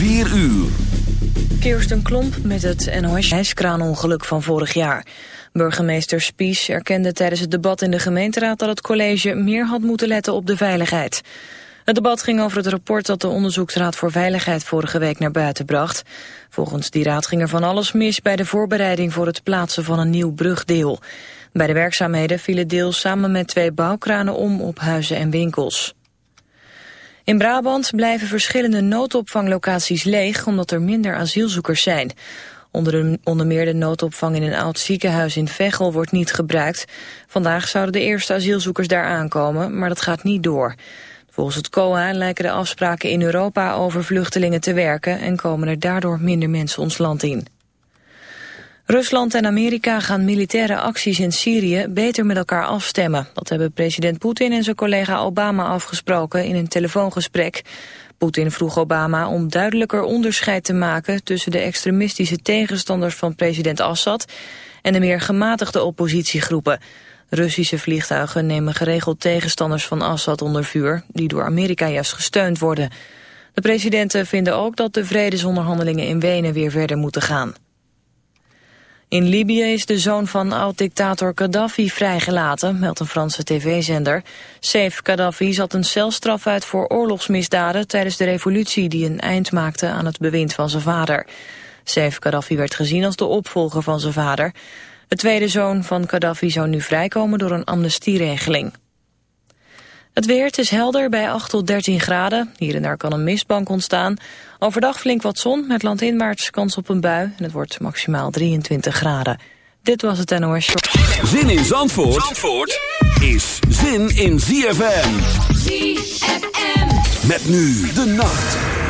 4 uur. Kirsten Klomp met het NOS-kraanongeluk van vorig jaar. Burgemeester Spies erkende tijdens het debat in de gemeenteraad... dat het college meer had moeten letten op de veiligheid. Het debat ging over het rapport dat de Onderzoeksraad voor Veiligheid vorige week naar buiten bracht. Volgens die raad ging er van alles mis bij de voorbereiding voor het plaatsen van een nieuw brugdeel. Bij de werkzaamheden vielen deel samen met twee bouwkranen om op huizen en winkels. In Brabant blijven verschillende noodopvanglocaties leeg omdat er minder asielzoekers zijn. Onder, de, onder meer de noodopvang in een oud ziekenhuis in Veghel wordt niet gebruikt. Vandaag zouden de eerste asielzoekers daar aankomen, maar dat gaat niet door. Volgens het COA lijken de afspraken in Europa over vluchtelingen te werken... en komen er daardoor minder mensen ons land in. Rusland en Amerika gaan militaire acties in Syrië beter met elkaar afstemmen. Dat hebben president Poetin en zijn collega Obama afgesproken in een telefoongesprek. Poetin vroeg Obama om duidelijker onderscheid te maken tussen de extremistische tegenstanders van president Assad en de meer gematigde oppositiegroepen. Russische vliegtuigen nemen geregeld tegenstanders van Assad onder vuur, die door Amerika juist gesteund worden. De presidenten vinden ook dat de vredesonderhandelingen in Wenen weer verder moeten gaan. In Libië is de zoon van oud-dictator Gaddafi vrijgelaten, meldt een Franse tv-zender. Saif Gaddafi zat een celstraf uit voor oorlogsmisdaden tijdens de revolutie die een eind maakte aan het bewind van zijn vader. Saif Gaddafi werd gezien als de opvolger van zijn vader. De tweede zoon van Gaddafi zou nu vrijkomen door een amnestieregeling. Het weer, het is helder bij 8 tot 13 graden. Hier en daar kan een mistbank ontstaan. Overdag flink wat zon met landinwaarts kans op een bui. En het wordt maximaal 23 graden. Dit was het NOS Show. Zin in Zandvoort, Zandvoort is zin in ZFM. ZFM. Met nu de nacht.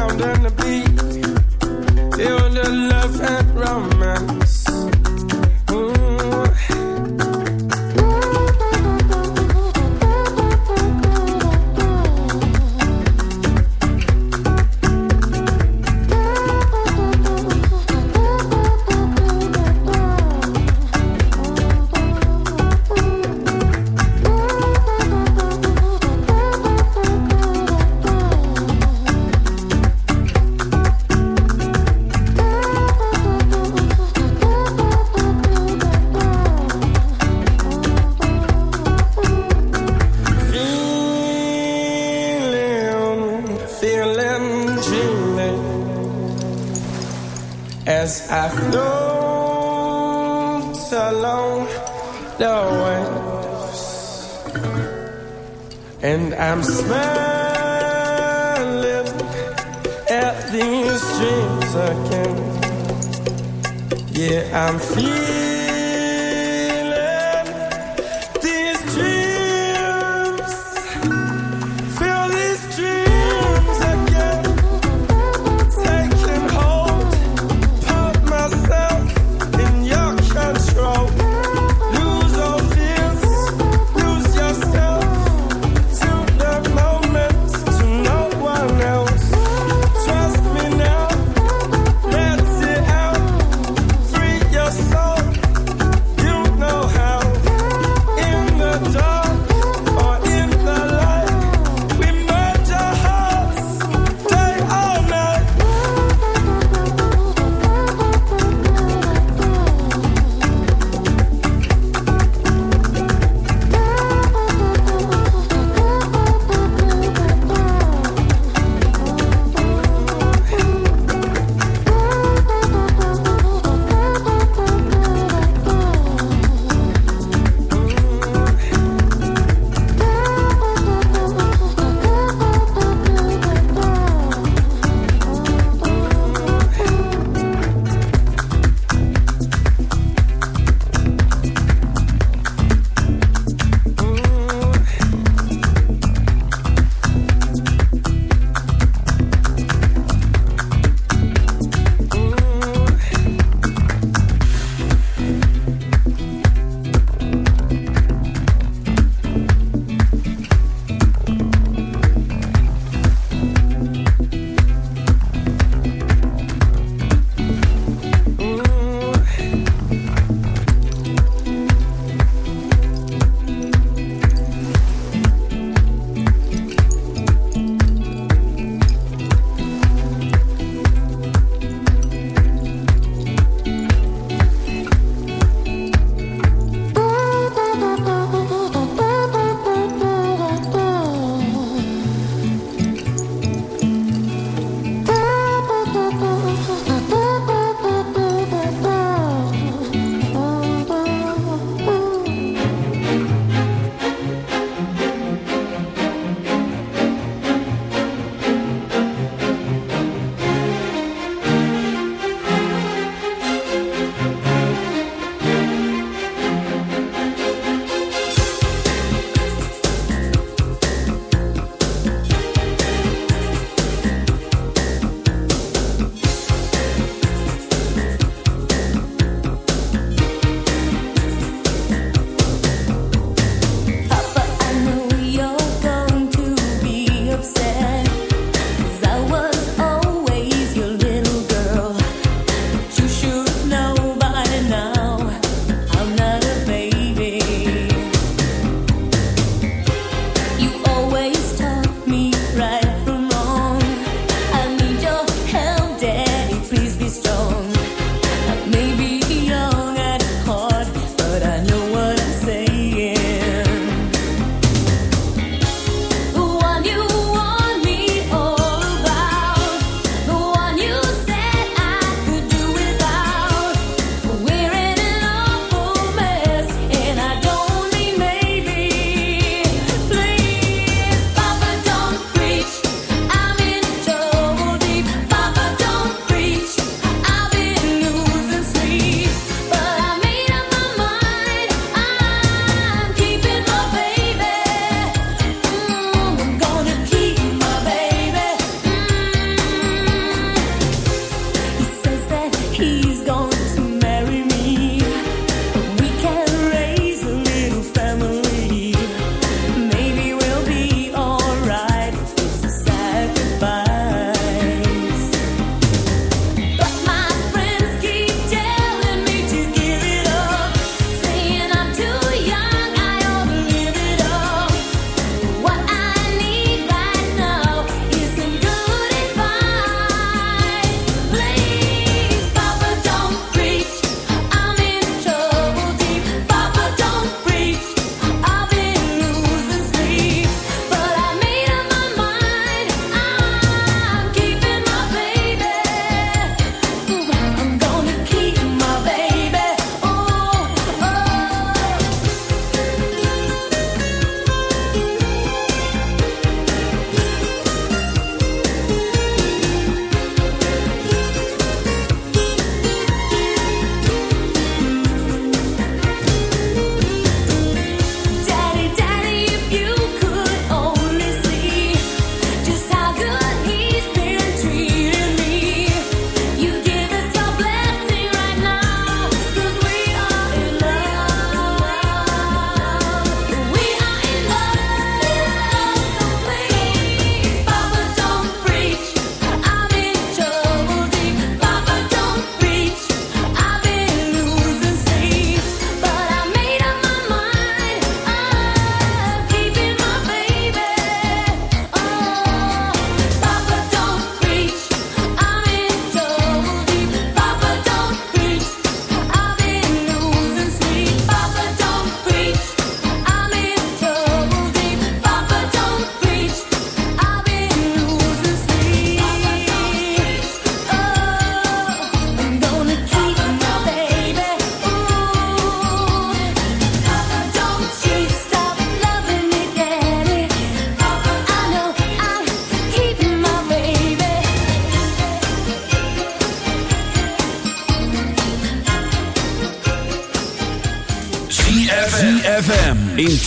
sound on the beat. Feel the love and romance.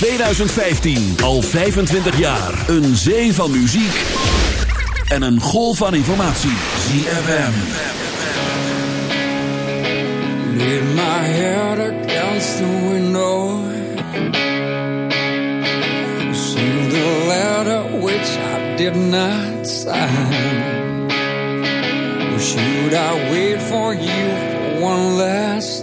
2015 al 25 jaar. Een zee van muziek en een golf van informatie. ZFM. Lean my head against the window. See the letter which I did not sign. Should I wait for you one last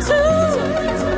to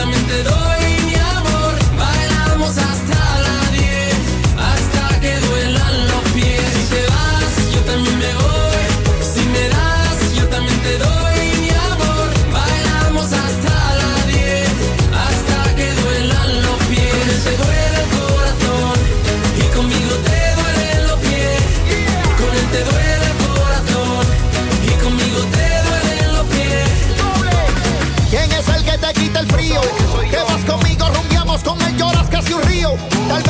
también te. Tal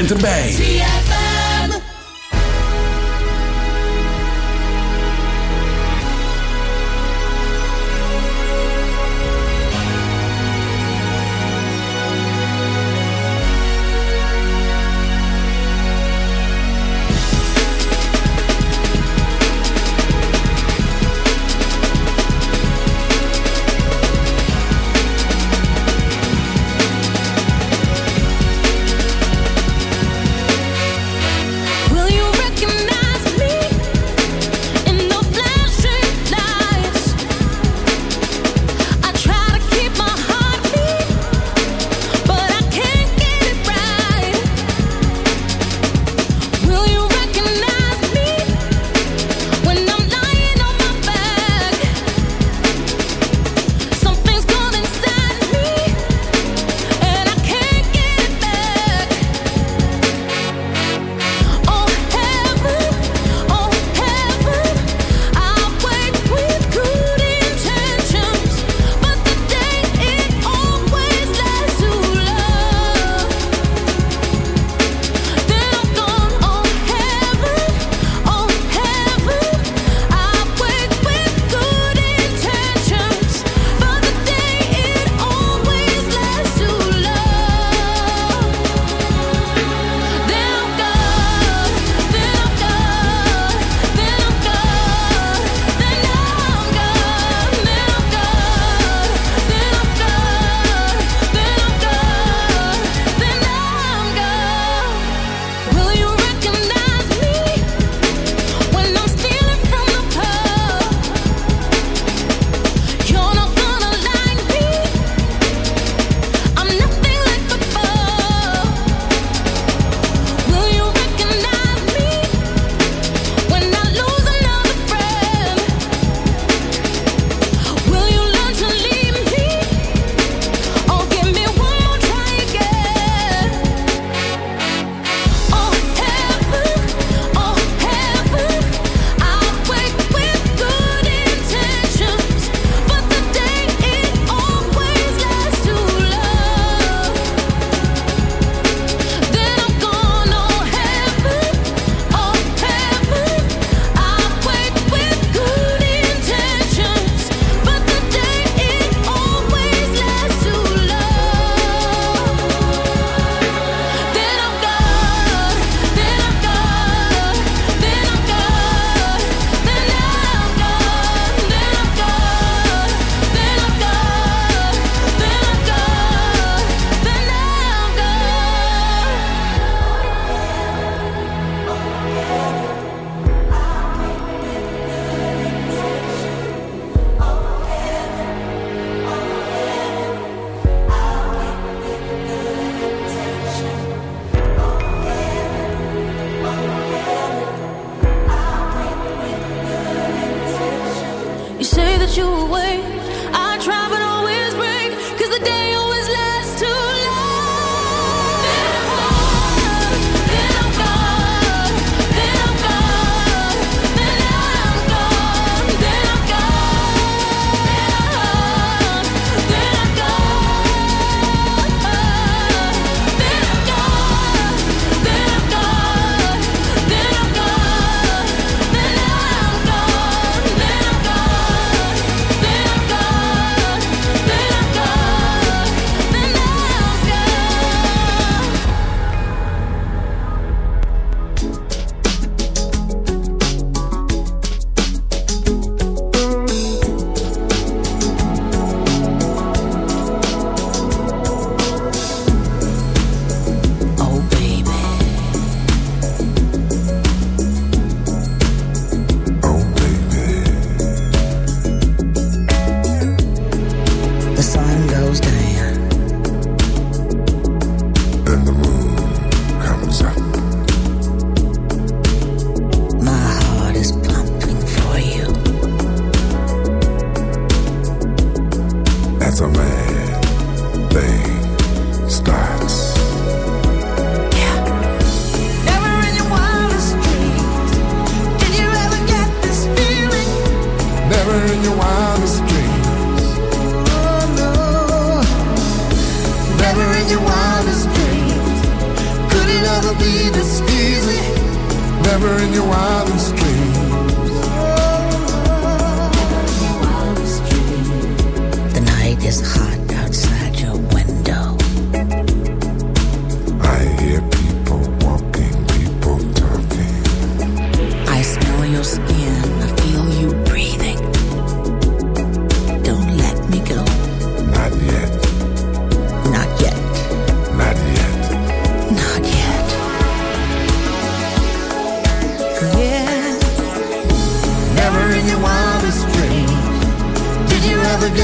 Bent erbij.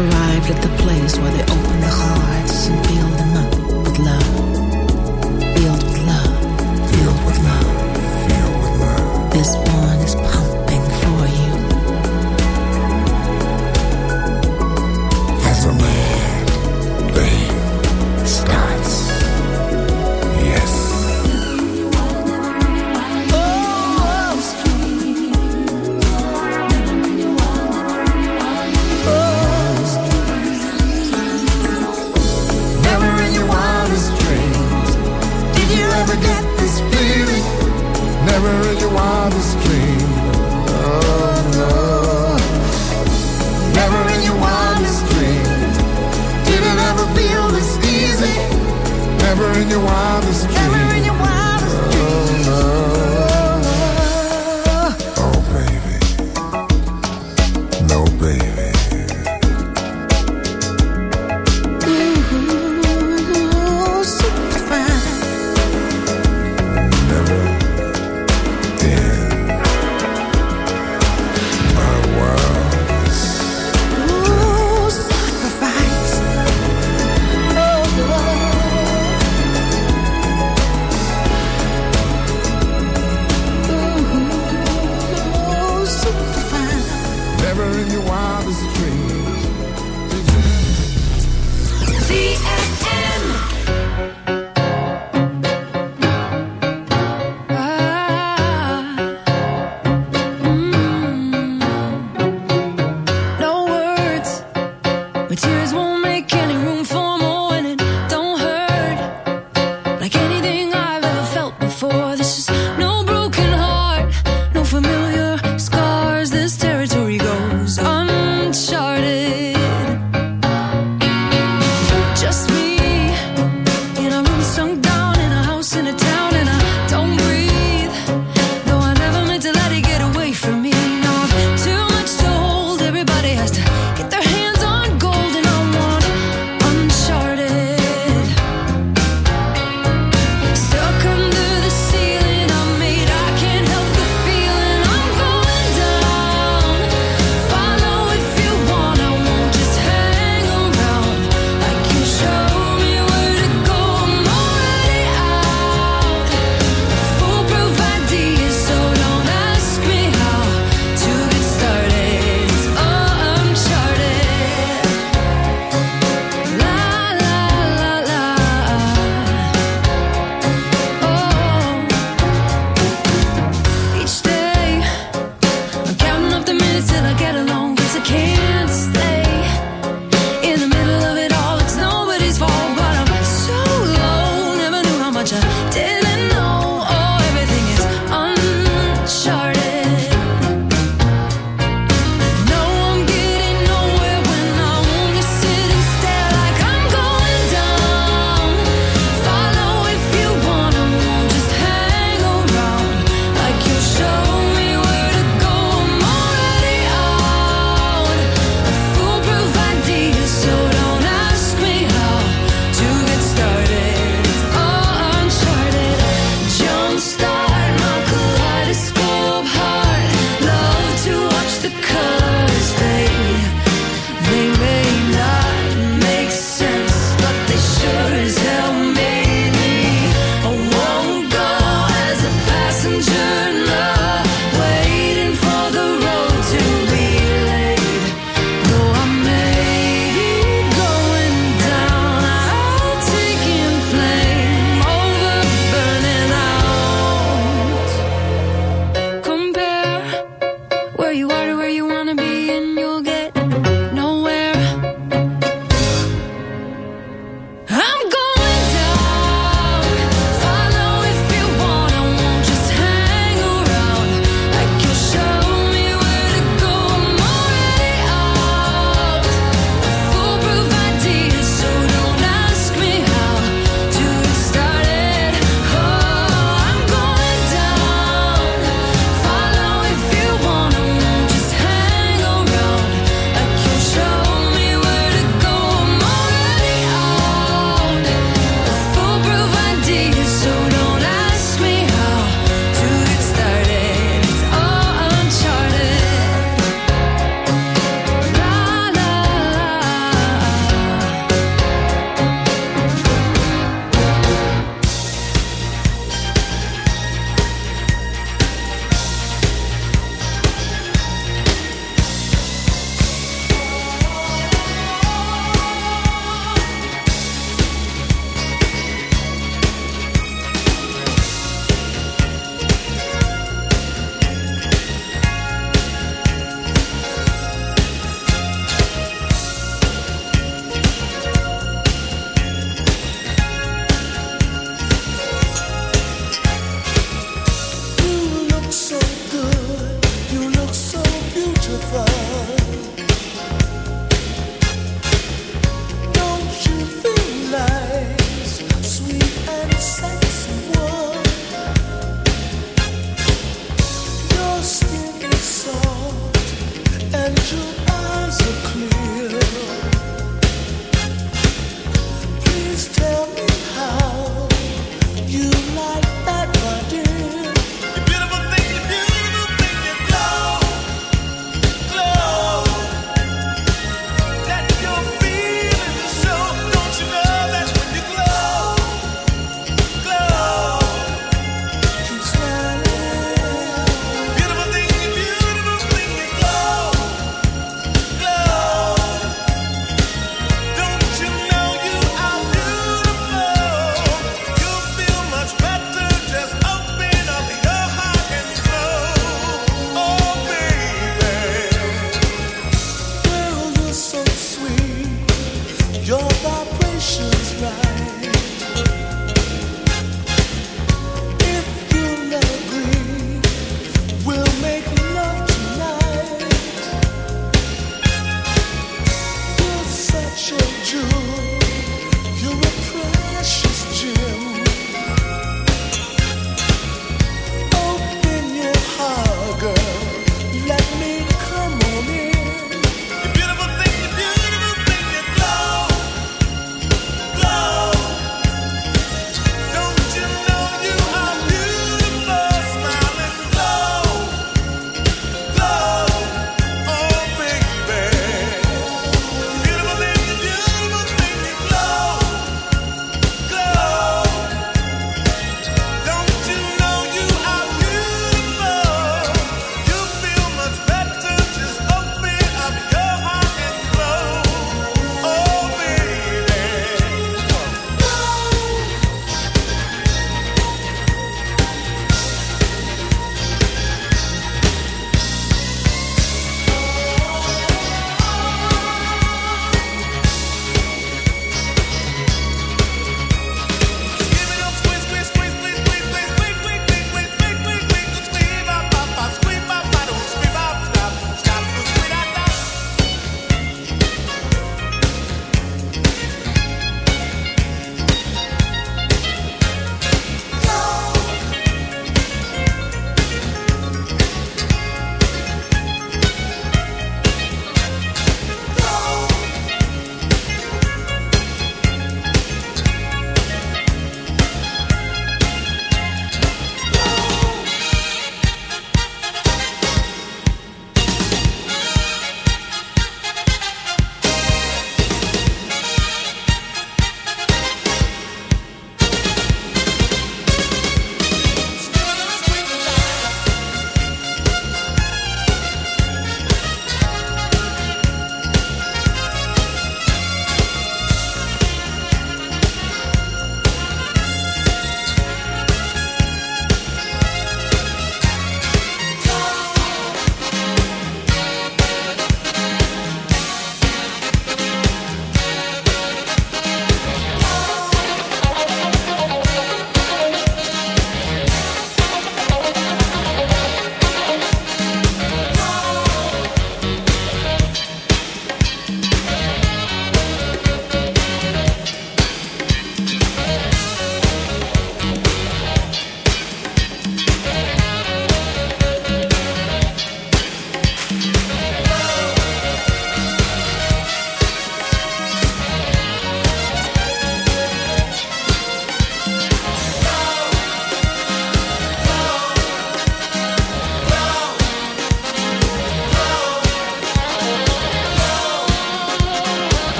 arrived at the place where they opened the heart.